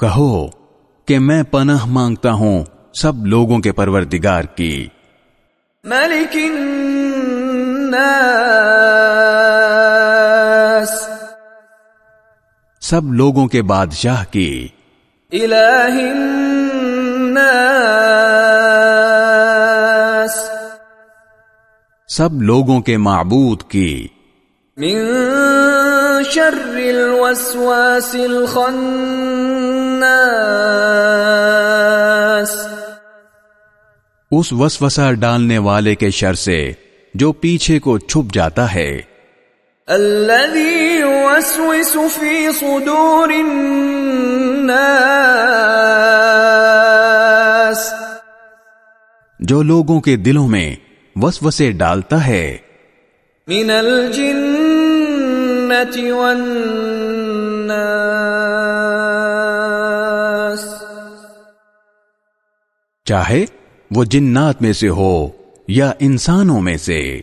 کہو کہ میں پناہ مانگتا ہوں سب لوگوں کے پروردگار کی۔ ملک الناس۔ سب لوگوں کے بادشاہ کی۔ الہ الناس۔ سب لوگوں کے معبود کی۔ من شر الوسواس الخناس اس وسوسہ ڈالنے والے کے شر سے جو پیچھے کو چھپ جاتا ہے۔ الذي يوسوس في صدور الناس۔ جو لوگوں کے دلوں میں وسوسے ڈالتا ہے۔ من الجنة والناس. چاہے وہ جنات میں سے ہو یا انسانوں میں سے۔